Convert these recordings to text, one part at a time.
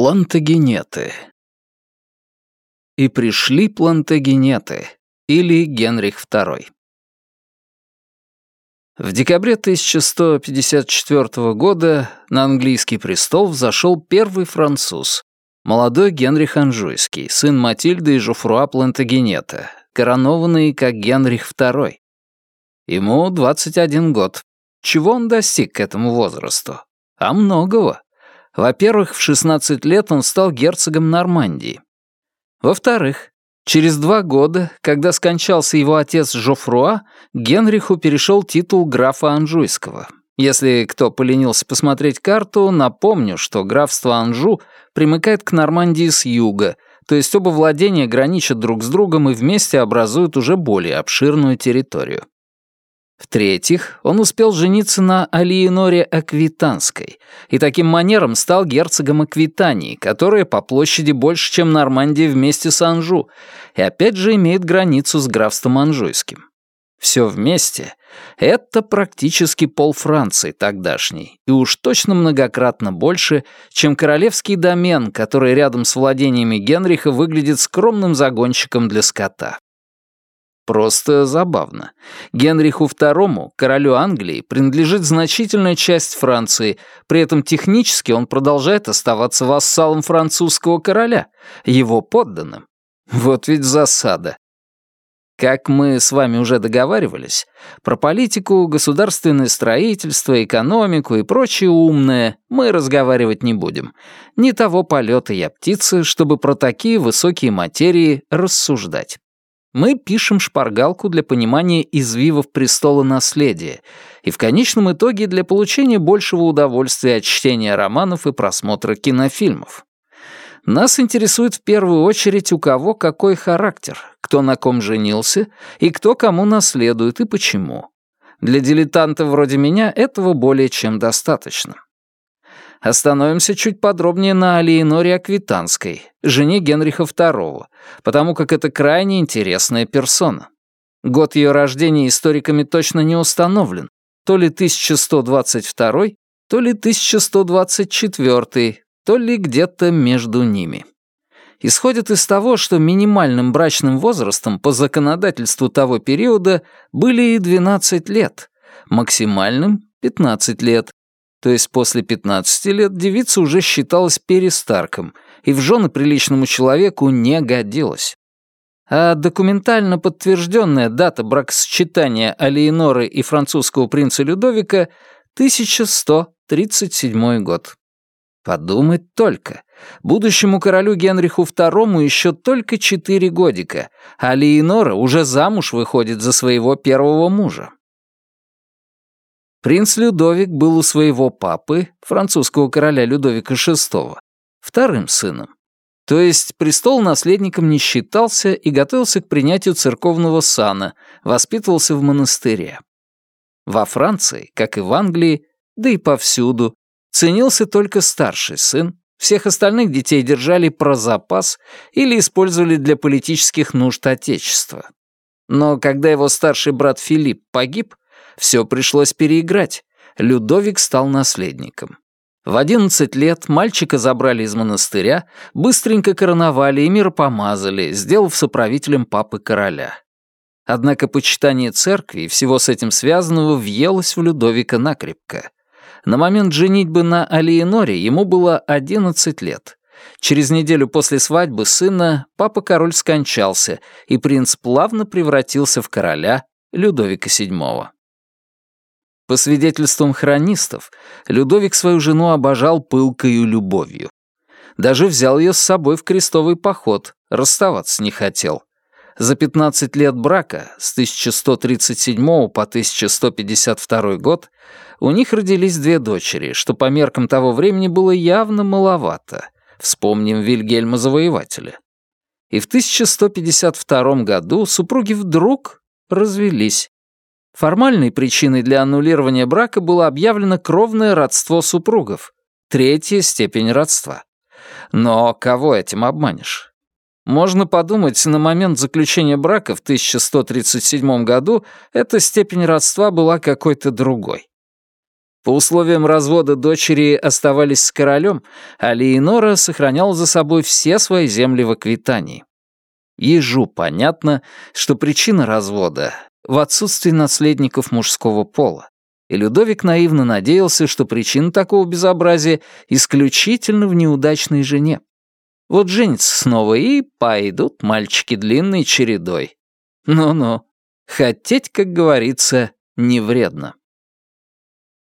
Плантагенеты. И пришли плантагенеты, или Генрих II. В декабре 1154 года на английский престол взошел первый француз, молодой Генрих Анжуйский, сын Матильды и Жофруа Плантагенета, коронованный как Генрих II. Ему 21 год. Чего он достиг к этому возрасту? А многого. Во-первых, в 16 лет он стал герцогом Нормандии. Во-вторых, через два года, когда скончался его отец Жофруа, Генриху перешел титул графа Анжуйского. Если кто поленился посмотреть карту, напомню, что графство Анжу примыкает к Нормандии с юга, то есть оба владения граничат друг с другом и вместе образуют уже более обширную территорию. В-третьих, он успел жениться на Алиеноре Аквитанской и таким манером стал герцогом Аквитании, которая по площади больше, чем Нормандия вместе с Анжу, и опять же имеет границу с графством Анжуйским. Все вместе — это практически пол Франции тогдашней, и уж точно многократно больше, чем королевский домен, который рядом с владениями Генриха выглядит скромным загонщиком для скота. Просто забавно. Генриху II, королю Англии, принадлежит значительная часть Франции, при этом технически он продолжает оставаться вассалом французского короля, его подданным. Вот ведь засада. Как мы с вами уже договаривались, про политику, государственное строительство, экономику и прочее умное мы разговаривать не будем. Не того полета я птица, чтобы про такие высокие материи рассуждать. Мы пишем шпаргалку для понимания извивов престола наследия и в конечном итоге для получения большего удовольствия от чтения романов и просмотра кинофильмов. Нас интересует в первую очередь, у кого какой характер, кто на ком женился и кто кому наследует и почему. Для дилетанта вроде меня этого более чем достаточно. Остановимся чуть подробнее на Алиеноре Аквитанской, жене Генриха II, потому как это крайне интересная персона. Год ее рождения историками точно не установлен, то ли 1122, то ли 1124, то ли где-то между ними. Исходит из того, что минимальным брачным возрастом по законодательству того периода были и 12 лет, максимальным — 15 лет, то есть после 15 лет девица уже считалась перестарком и в жены приличному человеку не годилась. А документально подтвержденная дата бракосочетания Алиеноры и французского принца Людовика — 1137 год. Подумать только. Будущему королю Генриху II еще только четыре годика, а Леонора уже замуж выходит за своего первого мужа. Принц Людовик был у своего папы, французского короля Людовика VI, вторым сыном. То есть престол наследником не считался и готовился к принятию церковного сана, воспитывался в монастыре. Во Франции, как и в Англии, да и повсюду, ценился только старший сын, всех остальных детей держали про запас или использовали для политических нужд Отечества. Но когда его старший брат Филипп погиб, все пришлось переиграть. Людовик стал наследником. В 11 лет мальчика забрали из монастыря, быстренько короновали и миропомазали, сделав соправителем папы короля. Однако почитание церкви и всего с этим связанного въелось в Людовика накрепко. На момент женитьбы на Алиеноре ему было 11 лет. Через неделю после свадьбы сына папа-король скончался, и принц плавно превратился в короля Людовика VII. По свидетельствам хронистов, Людовик свою жену обожал пылкою любовью. Даже взял ее с собой в крестовый поход, расставаться не хотел. За 15 лет брака, с 1137 по 1152 год, у них родились две дочери, что по меркам того времени было явно маловато. Вспомним Вильгельма Завоевателя. И в 1152 году супруги вдруг развелись. Формальной причиной для аннулирования брака было объявлено кровное родство супругов, третья степень родства. Но кого этим обманешь? Можно подумать, на момент заключения брака в 1137 году эта степень родства была какой-то другой. По условиям развода дочери оставались с королем, а Леонора сохраняла за собой все свои земли в Аквитании. Ежу понятно, что причина развода в отсутствии наследников мужского пола, и Людовик наивно надеялся, что причина такого безобразия исключительно в неудачной жене. Вот женится снова, и пойдут мальчики длинной чередой. Ну-ну, хотеть, как говорится, не вредно.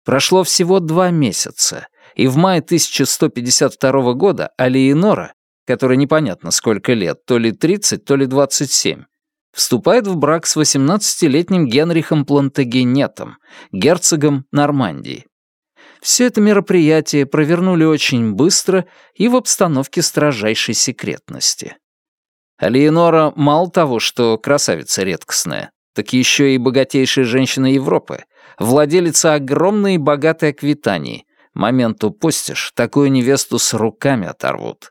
Прошло всего два месяца, и в мае 1152 года Алиенора, которой непонятно сколько лет, то ли 30, то ли 27, вступает в брак с 18-летним Генрихом Плантагенетом, герцогом Нормандии. Все это мероприятие провернули очень быстро и в обстановке строжайшей секретности. Алиенора мало того, что красавица редкостная, так еще и богатейшая женщина Европы, владелица огромной и богатой Аквитании. Момент упустишь, такую невесту с руками оторвут.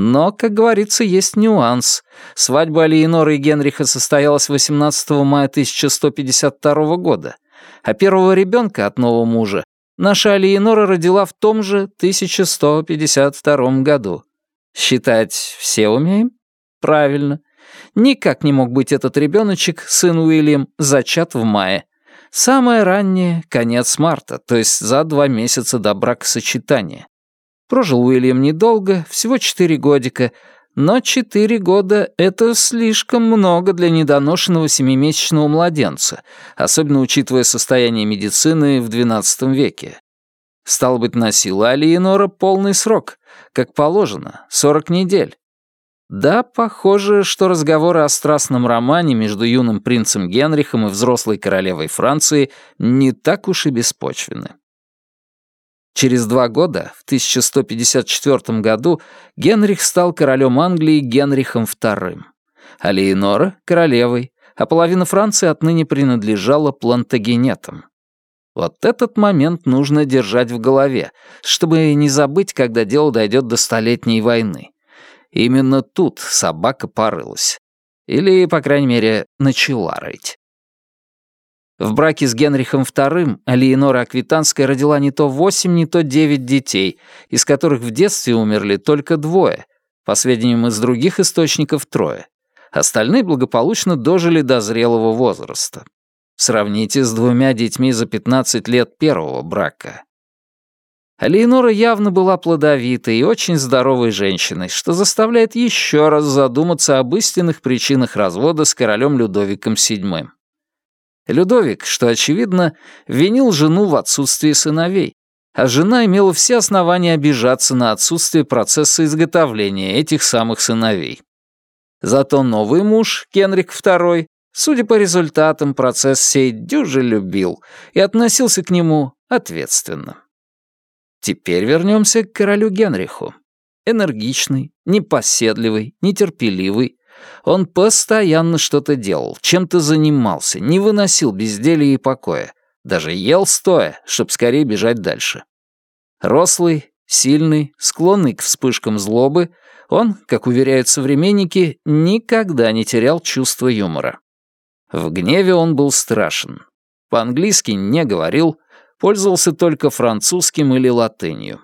Но, как говорится, есть нюанс. Свадьба Алиеноры и Генриха состоялась 18 мая 1152 года, а первого ребенка от нового мужа наша Алиенора родила в том же 1152 году. Считать все умеем? Правильно. Никак не мог быть этот ребеночек, сын Уильям, зачат в мае. Самое раннее — конец марта, то есть за два месяца до бракосочетания. Прожил Уильям недолго, всего четыре годика, но четыре года — это слишком много для недоношенного семимесячного младенца, особенно учитывая состояние медицины в XII веке. Стало быть, носила Алиенора полный срок, как положено, 40 недель. Да, похоже, что разговоры о страстном романе между юным принцем Генрихом и взрослой королевой Франции не так уж и беспочвены. Через два года, в 1154 году, Генрих стал королем Англии Генрихом II, а Леонора — королевой, а половина Франции отныне принадлежала плантагенетам. Вот этот момент нужно держать в голове, чтобы не забыть, когда дело дойдет до Столетней войны. Именно тут собака порылась. Или, по крайней мере, начала рыть. В браке с Генрихом II Алиенора Аквитанская родила не то восемь, не то девять детей, из которых в детстве умерли только двое, по сведениям из других источников трое. Остальные благополучно дожили до зрелого возраста. Сравните с двумя детьми за 15 лет первого брака. Алиенора явно была плодовитой и очень здоровой женщиной, что заставляет еще раз задуматься об истинных причинах развода с королем Людовиком VII. Людовик, что очевидно, винил жену в отсутствии сыновей, а жена имела все основания обижаться на отсутствие процесса изготовления этих самых сыновей. Зато новый муж, Генрик II, судя по результатам, процесс сей дюже любил и относился к нему ответственно. Теперь вернемся к королю Генриху. Энергичный, непоседливый, нетерпеливый. Он постоянно что-то делал, чем-то занимался, не выносил безделия и покоя. Даже ел стоя, чтобы скорее бежать дальше. Рослый, сильный, склонный к вспышкам злобы, он, как уверяют современники, никогда не терял чувства юмора. В гневе он был страшен. По-английски не говорил, пользовался только французским или латынью.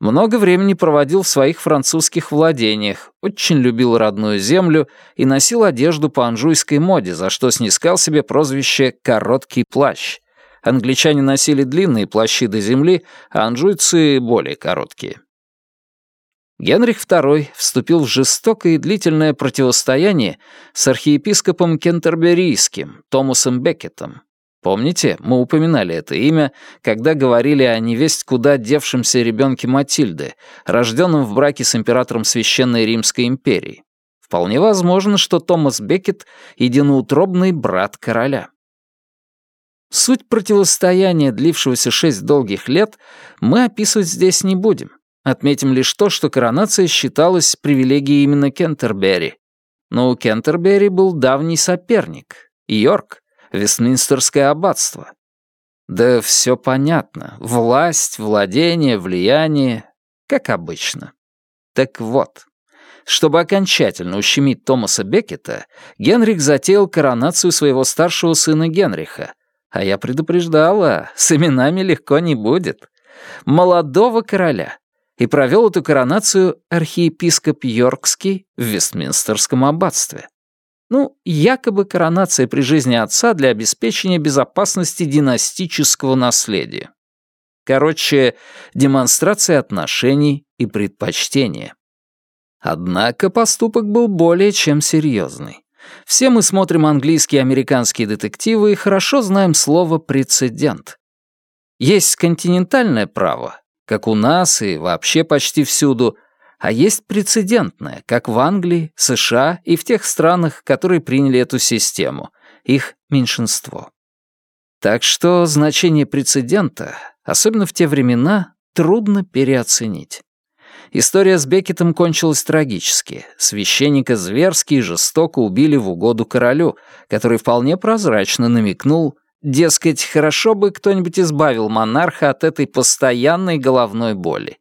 Много времени проводил в своих французских владениях, очень любил родную землю и носил одежду по анжуйской моде, за что снискал себе прозвище «короткий плащ». Англичане носили длинные плащи до земли, а анжуйцы — более короткие. Генрих II вступил в жестокое и длительное противостояние с архиепископом Кентерберийским, Томасом Беккетом, Помните, мы упоминали это имя, когда говорили о невесть куда девшемся ребенке Матильды, рожденном в браке с императором Священной Римской империи. Вполне возможно, что Томас Беккет — единоутробный брат короля. Суть противостояния, длившегося шесть долгих лет, мы описывать здесь не будем. Отметим лишь то, что коронация считалась привилегией именно Кентербери. Но у Кентербери был давний соперник — Йорк, Вестминстерское аббатство. Да все понятно. Власть, владение, влияние. Как обычно. Так вот, чтобы окончательно ущемить Томаса Беккета, Генрих затеял коронацию своего старшего сына Генриха, А я предупреждала, с именами легко не будет. Молодого короля. И провел эту коронацию архиепископ Йоркский в Вестминстерском аббатстве. Ну, якобы коронация при жизни отца для обеспечения безопасности династического наследия. Короче, демонстрация отношений и предпочтения. Однако поступок был более чем серьезный. Все мы смотрим английские и американские детективы и хорошо знаем слово «прецедент». Есть континентальное право, как у нас и вообще почти всюду, а есть прецедентное, как в Англии, США и в тех странах, которые приняли эту систему. Их меньшинство. Так что значение прецедента, особенно в те времена, трудно переоценить. История с Беккетом кончилась трагически. Священника зверски и жестоко убили в угоду королю, который вполне прозрачно намекнул, дескать, хорошо бы кто-нибудь избавил монарха от этой постоянной головной боли.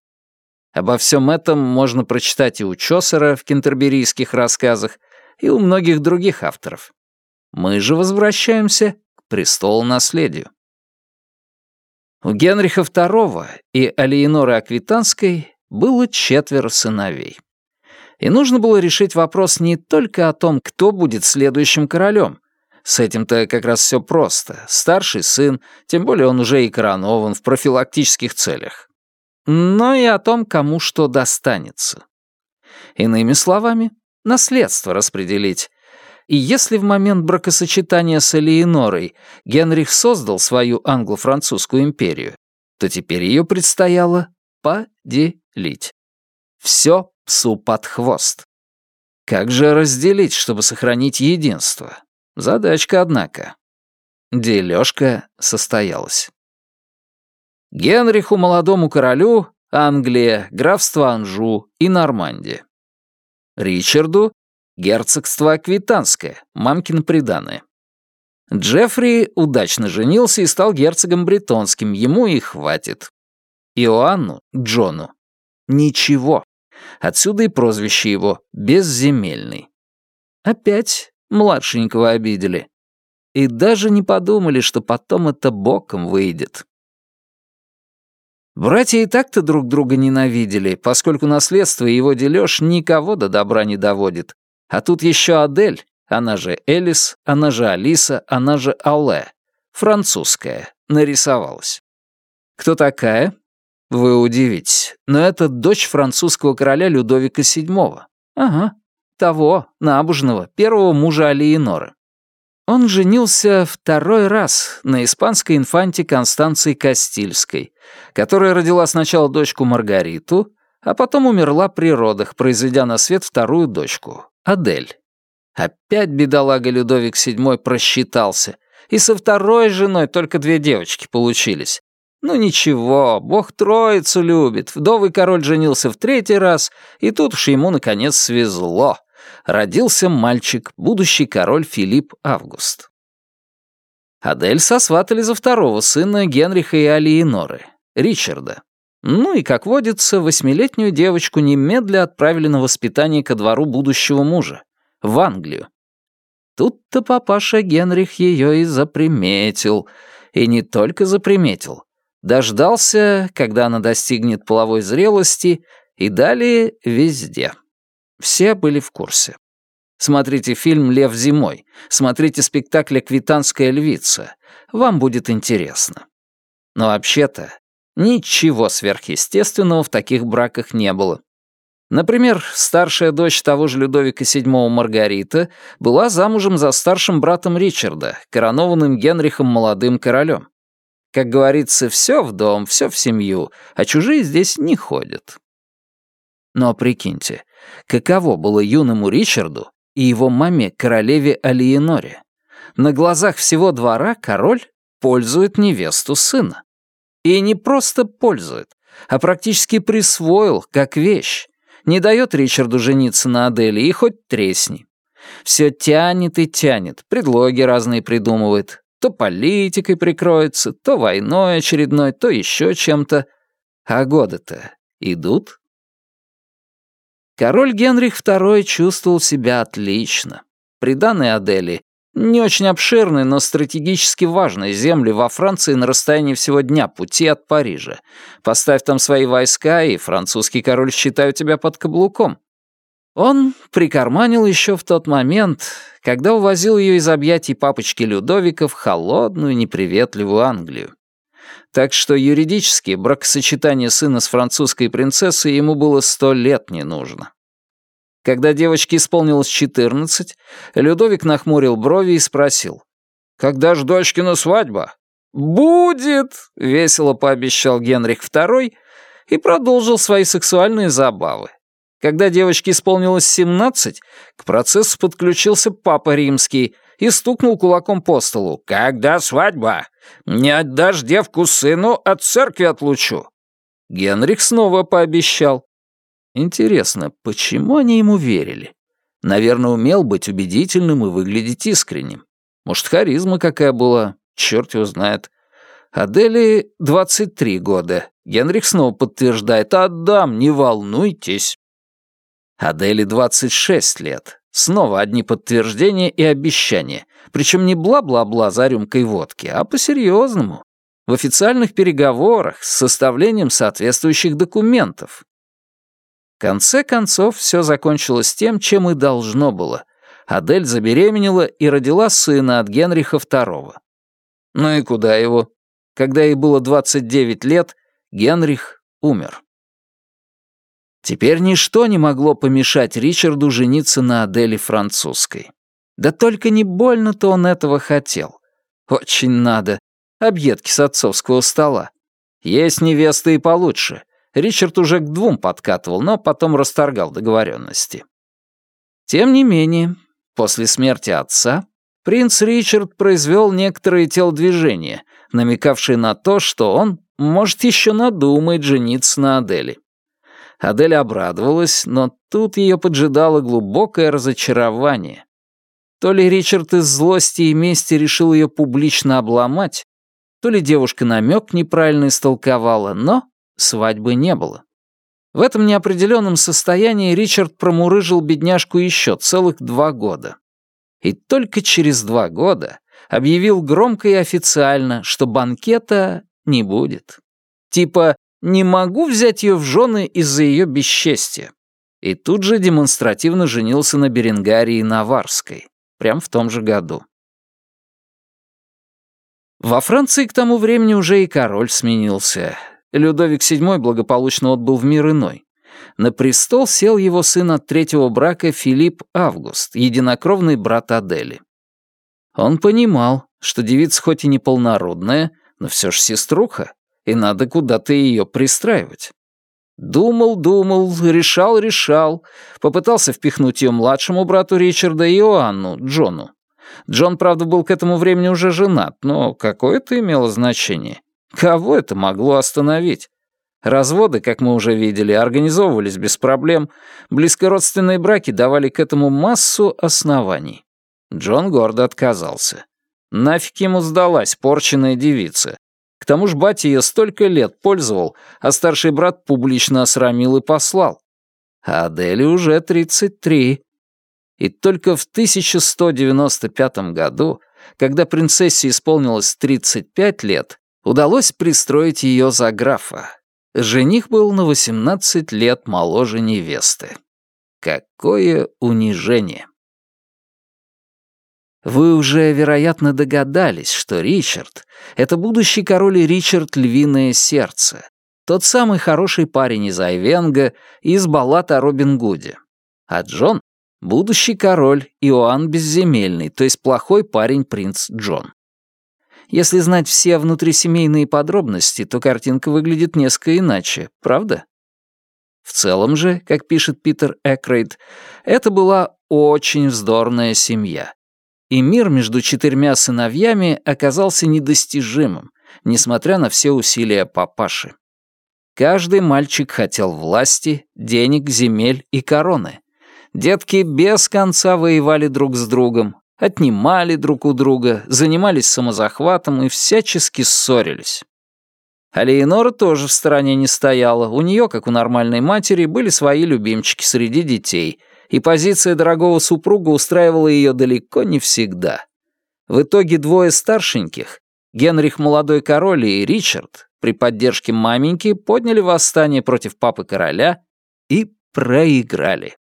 Обо всем этом можно прочитать и у Чосера в кентерберийских рассказах, и у многих других авторов. Мы же возвращаемся к престолу наследию. У Генриха II и Алиеноры Аквитанской было четверо сыновей. И нужно было решить вопрос не только о том, кто будет следующим королем. С этим-то как раз все просто. Старший сын, тем более он уже и коронован в профилактических целях. Но и о том, кому что достанется. Иными словами, наследство распределить. И если в момент бракосочетания с Элеонорой Генрих создал свою англо-французскую империю, то теперь ее предстояло поделить. Все псу под хвост. Как же разделить, чтобы сохранить единство? Задачка, однако. Дележка состоялась. Генриху молодому королю Англия, графство Анжу и Нормандия. Ричарду герцогство Аквитанское, мамкин приданое. Джеффри удачно женился и стал герцогом бретонским, ему и хватит. Иоанну, Джону, ничего. Отсюда и прозвище его «безземельный». Опять младшенького обидели. И даже не подумали, что потом это боком выйдет. Братья и так-то друг друга ненавидели, поскольку наследство и его дележ никого до добра не доводит. А тут еще Адель, она же Элис, она же Алиса, она же Ауле, французская, нарисовалась. Кто такая? Вы удивитесь, но это дочь французского короля Людовика VII. Ага, того, набожного, первого мужа Алиеноры. Он женился второй раз на испанской инфанте Констанции Кастильской, которая родила сначала дочку Маргариту, а потом умерла при родах, произведя на свет вторую дочку, Адель. Опять бедолага Людовик VII просчитался, и со второй женой только две девочки получились. Ну ничего, бог троицу любит. Вдовый король женился в третий раз, и тут уж ему, наконец, свезло. Родился мальчик, будущий король Филипп Август. Адель сосватали за второго сына Генриха и Алиеноры, Ричарда. Ну и, как водится, восьмилетнюю девочку немедля отправили на воспитание ко двору будущего мужа, в Англию. Тут-то папаша Генрих ее и заприметил. И не только заприметил, Дождался, когда она достигнет половой зрелости, и далее везде. Все были в курсе. Смотрите фильм «Лев зимой», смотрите спектакль «Квитанская львица». Вам будет интересно. Но вообще-то ничего сверхъестественного в таких браках не было. Например, старшая дочь того же Людовика VII Маргарита была замужем за старшим братом Ричарда, коронованным Генрихом молодым королем. Как говорится, все в дом, все в семью, а чужие здесь не ходят. Но прикиньте, каково было юному Ричарду и его маме, королеве Алиеноре. На глазах всего двора король пользует невесту сына. И не просто пользует, а практически присвоил, как вещь. Не дает Ричарду жениться на Аделе и хоть тресни. Все тянет и тянет, предлоги разные придумывает, то политикой прикроется, то войной очередной, то еще чем-то. А годы-то идут. Король Генрих II чувствовал себя отлично. Приданной Адели Не очень обширные, но стратегически важные земли во Франции на расстоянии всего дня пути от Парижа. Поставь там свои войска, и французский король считает тебя под каблуком. Он прикарманил еще в тот момент, когда увозил ее из объятий папочки Людовика в холодную, неприветливую Англию. Так что юридически бракосочетание сына с французской принцессой ему было сто лет не нужно. Когда девочке исполнилось четырнадцать, Людовик нахмурил брови и спросил. «Когда ж дочкина свадьба?» «Будет!» — весело пообещал Генрих II и продолжил свои сексуальные забавы. Когда девочке исполнилось 17, к процессу подключился папа римский и стукнул кулаком по столу. «Когда свадьба? Не отдашь девку сыну, от церкви отлучу». Генрих снова пообещал. Интересно, почему они ему верили? Наверное, умел быть убедительным и выглядеть искренним. Может, харизма какая была, черт его знает. Адели 23 года. Генрих снова подтверждает «Отдам, не волнуйтесь». Адели 26 лет. Снова одни подтверждения и обещания. Причем не бла-бла-бла за рюмкой водки, а по-серьезному. В официальных переговорах с составлением соответствующих документов. В конце концов, все закончилось тем, чем и должно было. Адель забеременела и родила сына от Генриха II. Ну и куда его? Когда ей было 29 лет, Генрих умер. Теперь ничто не могло помешать Ричарду жениться на Аделе французской. Да только не больно-то он этого хотел. Очень надо. Объедки с отцовского стола. Есть невесты и получше. Ричард уже к двум подкатывал, но потом расторгал договоренности. Тем не менее, после смерти отца, принц Ричард произвел некоторые телодвижения, намекавшие на то, что он может еще надумать жениться на Аделе. Адель обрадовалась, но тут ее поджидало глубокое разочарование. То ли Ричард из злости и мести решил ее публично обломать, то ли девушка намек неправильно истолковала, но свадьбы не было. В этом неопределенном состоянии Ричард промурыжил бедняжку еще целых два года. И только через два года объявил громко и официально, что банкета не будет. Типа не могу взять ее в жены из-за ее бесчестия. И тут же демонстративно женился на Беренгарии Наварской, прям в том же году. Во Франции к тому времени уже и король сменился. Людовик VII благополучно отбыл в мир иной. На престол сел его сын от третьего брака Филипп Август, единокровный брат Адели. Он понимал, что девица хоть и неполнородная, но все же сеструха, и надо куда-то ее пристраивать. Думал, думал, решал, решал. Попытался впихнуть ее младшему брату Ричарда Иоанну, Джону. Джон, правда, был к этому времени уже женат, но какое это имело значение? Кого это могло остановить? Разводы, как мы уже видели, организовывались без проблем. Близкородственные браки давали к этому массу оснований. Джон гордо отказался. Нафиг ему сдалась порченная девица. К тому же батя ее столько лет пользовал, а старший брат публично осрамил и послал. А Адели уже 33. И только в 1195 году, когда принцессе исполнилось 35 лет, удалось пристроить ее за графа. Жених был на 18 лет моложе невесты. Какое унижение! Вы уже, вероятно, догадались, что Ричард — это будущий король Ричард Львиное Сердце, тот самый хороший парень из Айвенга и из баллад о Робин Гуде. А Джон — будущий король Иоанн Безземельный, то есть плохой парень принц Джон. Если знать все внутрисемейные подробности, то картинка выглядит несколько иначе, правда? В целом же, как пишет Питер Экрейд, это была очень вздорная семья и мир между четырьмя сыновьями оказался недостижимым, несмотря на все усилия папаши. Каждый мальчик хотел власти, денег, земель и короны. Детки без конца воевали друг с другом, отнимали друг у друга, занимались самозахватом и всячески ссорились. А Леонора тоже в стороне не стояла, у нее, как у нормальной матери, были свои любимчики среди детей — и позиция дорогого супруга устраивала ее далеко не всегда. В итоге двое старшеньких, Генрих Молодой Король и Ричард, при поддержке маменьки подняли восстание против папы короля и проиграли.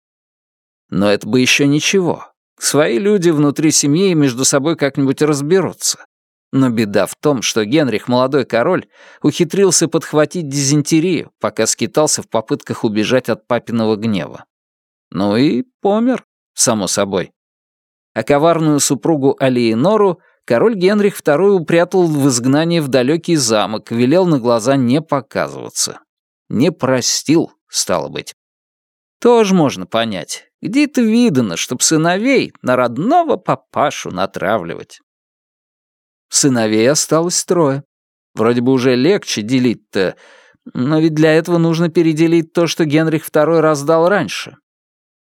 Но это бы еще ничего. Свои люди внутри семьи между собой как-нибудь разберутся. Но беда в том, что Генрих, молодой король, ухитрился подхватить дизентерию, пока скитался в попытках убежать от папиного гнева. Ну и помер, само собой. А коварную супругу Алиенору король Генрих II упрятал в изгнание в далекий замок, велел на глаза не показываться. Не простил, стало быть. Тоже можно понять. Где это видано, чтоб сыновей на родного папашу натравливать? Сыновей осталось трое. Вроде бы уже легче делить-то, но ведь для этого нужно переделить то, что Генрих II раздал раньше.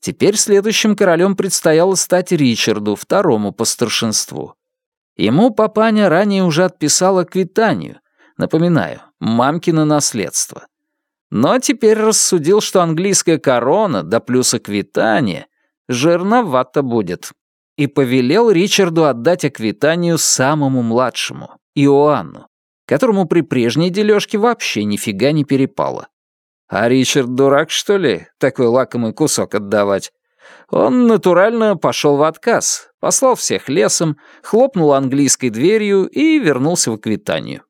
Теперь следующим королем предстояло стать Ричарду, второму по старшинству. Ему папаня ранее уже отписала квитанию, напоминаю, мамкино наследство. Но теперь рассудил, что английская корона, да плюс аквитания, жирновато будет и повелел Ричарду отдать аквитанию самому младшему, Иоанну, которому при прежней дележке вообще нифига не перепало. А Ричард дурак, что ли, такой лакомый кусок отдавать? Он натурально пошел в отказ, послал всех лесом, хлопнул английской дверью и вернулся в Аквитанию.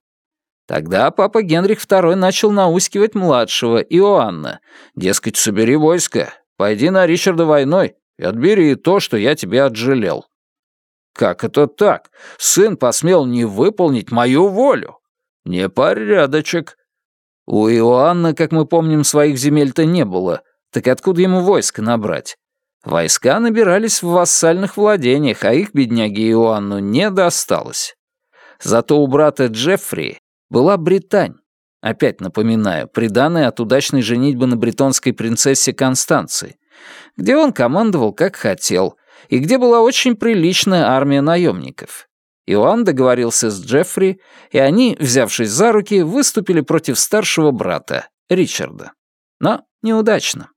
Тогда папа Генрих II начал наускивать младшего, Иоанна. Дескать, собери войско, пойди на Ричарда войной, и отбери то, что я тебе отжалел». «Как это так? Сын посмел не выполнить мою волю? Непорядочек». У Иоанна, как мы помним, своих земель-то не было, так откуда ему войско набрать? Войска набирались в вассальных владениях, а их бедняге Иоанну не досталось. Зато у брата Джеффри была Британь. Опять напоминаю, приданная от удачной женитьбы на бретонской принцессе Констанции где он командовал как хотел, и где была очень приличная армия наемников. Иоанн договорился с Джеффри, и они, взявшись за руки, выступили против старшего брата, Ричарда. Но неудачно.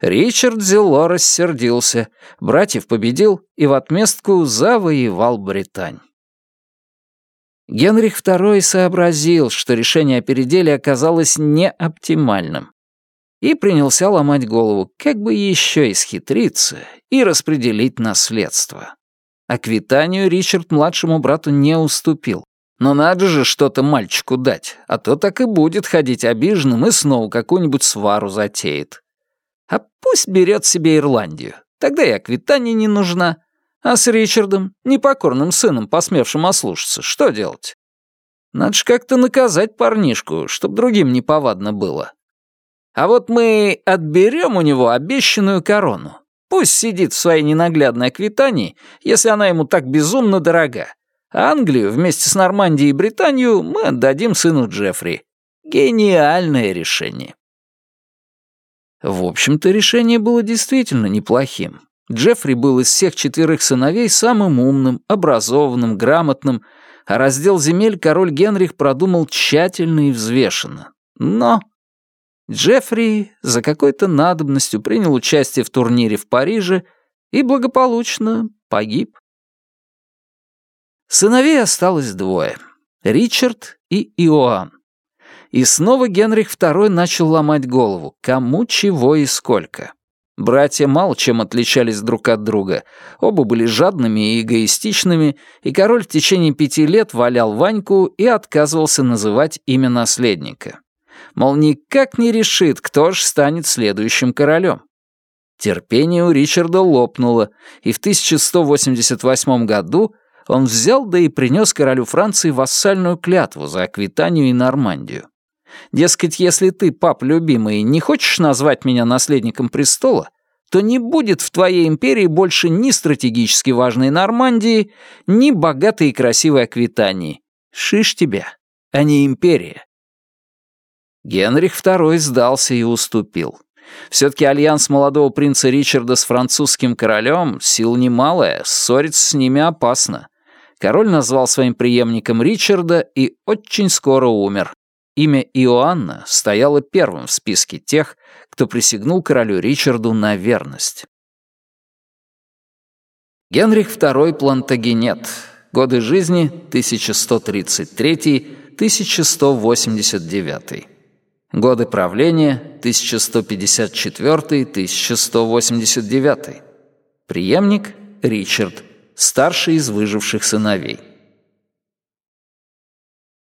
Ричард зело рассердился, братьев победил и в отместку завоевал Британь. Генрих II сообразил, что решение о переделе оказалось неоптимальным, и принялся ломать голову, как бы еще исхитриться и распределить наследство. А квитанию Ричард младшему брату не уступил. Но надо же что-то мальчику дать, а то так и будет ходить обиженным и снова какую-нибудь свару затеет. А пусть берет себе Ирландию, тогда и аквитания не нужна. А с Ричардом, непокорным сыном, посмевшим ослушаться, что делать? Надо же как-то наказать парнишку, чтоб другим неповадно было. А вот мы отберем у него обещанную корону. Пусть сидит в своей ненаглядной Аквитании, если она ему так безумно дорога. А Англию вместе с Нормандией и Британию мы отдадим сыну Джеффри. Гениальное решение. В общем-то, решение было действительно неплохим. Джеффри был из всех четверых сыновей самым умным, образованным, грамотным, а раздел земель король Генрих продумал тщательно и взвешенно. Но Джеффри за какой-то надобностью принял участие в турнире в Париже и благополучно погиб. Сыновей осталось двое — Ричард и Иоанн. И снова Генрих II начал ломать голову, кому чего и сколько. Братья мало чем отличались друг от друга, оба были жадными и эгоистичными, и король в течение пяти лет валял Ваньку и отказывался называть имя наследника мол, никак не решит, кто ж станет следующим королем. Терпение у Ричарда лопнуло, и в 1188 году он взял да и принес королю Франции вассальную клятву за Аквитанию и Нормандию. Дескать, если ты, пап любимый, не хочешь назвать меня наследником престола, то не будет в твоей империи больше ни стратегически важной Нормандии, ни богатой и красивой Аквитании. Шиш тебя, а не империя. Генрих II сдался и уступил. Все-таки альянс молодого принца Ричарда с французским королем — сил немалая, ссориться с ними опасно. Король назвал своим преемником Ричарда и очень скоро умер. Имя Иоанна стояло первым в списке тех, кто присягнул королю Ричарду на верность. Генрих II Плантагенет. Годы жизни 1133-1189. Годы правления 1154-1189. Приемник Ричард, старший из выживших сыновей.